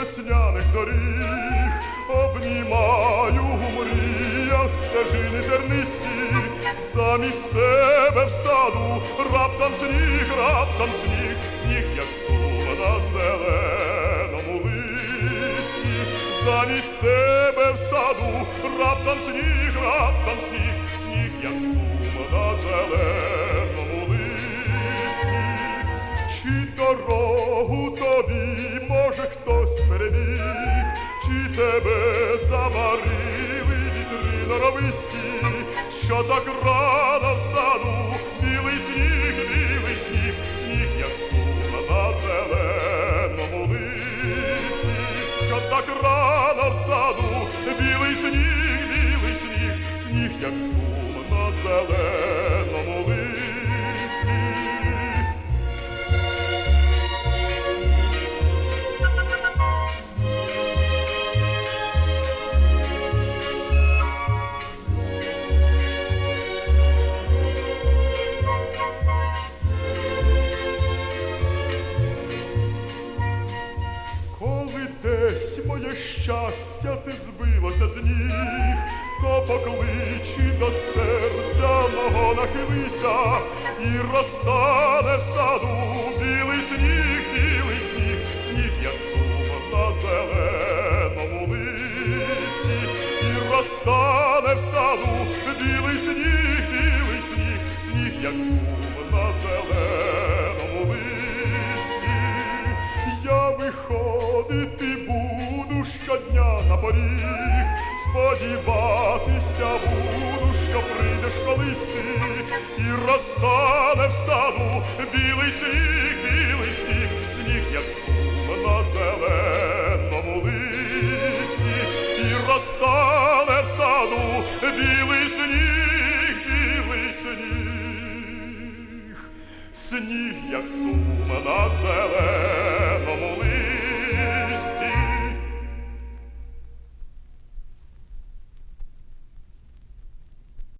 весняних доріг, обнімаю у мріях стежини тернисті, замість тебе в саду, раптом сніг, раптом сніг, сніг, як сума на зеленому листі, замість тебе в саду, раптом сніг, раптом сніг, сніг, як сума на зеленому листі, чи дорогу тобі може хтось перебіг, чи тебе замарили вітри норовисті, що так рано в саду білий сніг, білий сніг, сніг, як сума на зеленому листі, що так рано в саду білий сніг, білий сніг, сніг, як сума на зеленому моє щастя ти збилося з ніг, то покличі до серця мого нахилися, і розтане в саду білий сніг, білий сніг, сніг, як сума на зеленому листі, і розтане в саду білий сніг, білий сніг, сніг, як сума на поріг, сподіватися буду, що прийдеш колись ти, і розтане в саду білий сніг, білий сніг, сніг, як сума на зеленому листі, і розтане в саду білий сніг, білий сніг. Сніг, як сума на зеленому